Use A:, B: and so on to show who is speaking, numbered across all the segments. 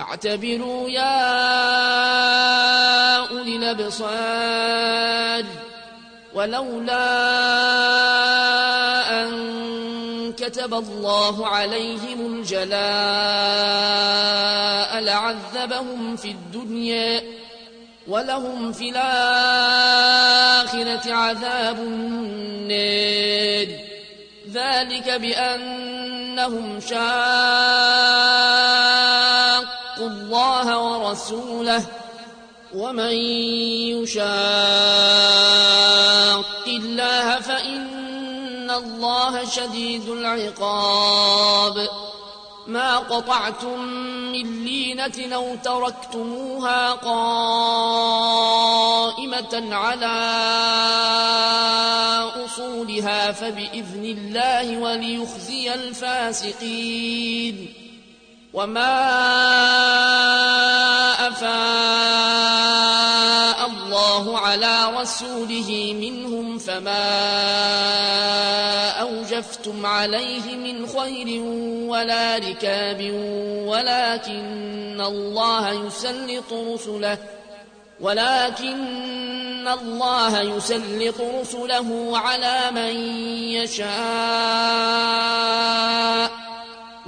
A: فاعتبروا يا أولي الأبصار ولولا أن كتب الله عليهم الجلاء لعذبهم في الدنيا ولهم في الآخرة عذاب النار. ذلك بأنهم شاقوا الله ورسوله ومن يشاق الله فإن الله شديد العقاب. ما قطعتم من لينة أو تركتموها قائمة على أصولها فبإذن الله وليخزي الفاسقين. وما أفاء الله على رسوله منهم فما أوجفتم عليه من خير ولا ركاب ولكن الله يسلط رسله ولكن الله يسلط رسله على من يشاء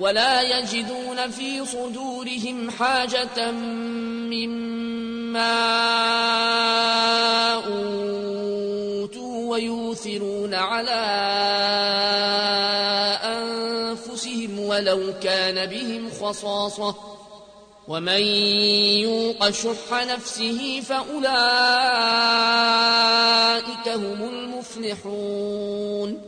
A: ولا يجدون في صدورهم حاجة مما أوتوا ويوثرون على أنفسهم ولو كان بهم خصاصة. ومن يوق شح نفسه فأولئك هم المفلحون.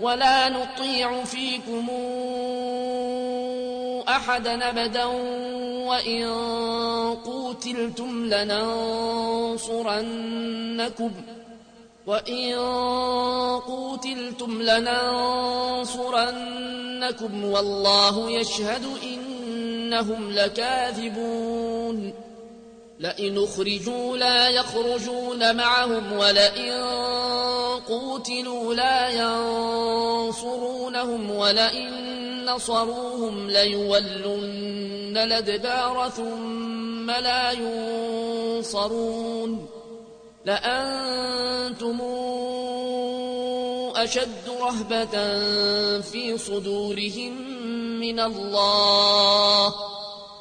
A: ولا نطيع فيكم أحدا أبدا وإن قوتلتم لننصرنكم وإن قوتلتم لننصرنكم والله يشهد إنهم لكاذبون لئن أخرجوا لا يخرجون معهم ولئن قوتلوا لا ينصرونهم ولئن نصروهم ليولن الأدبار ثم لا ينصرون لأنتم أشد رهبة في صدورهم من الله